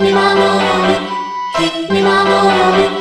見守る見守る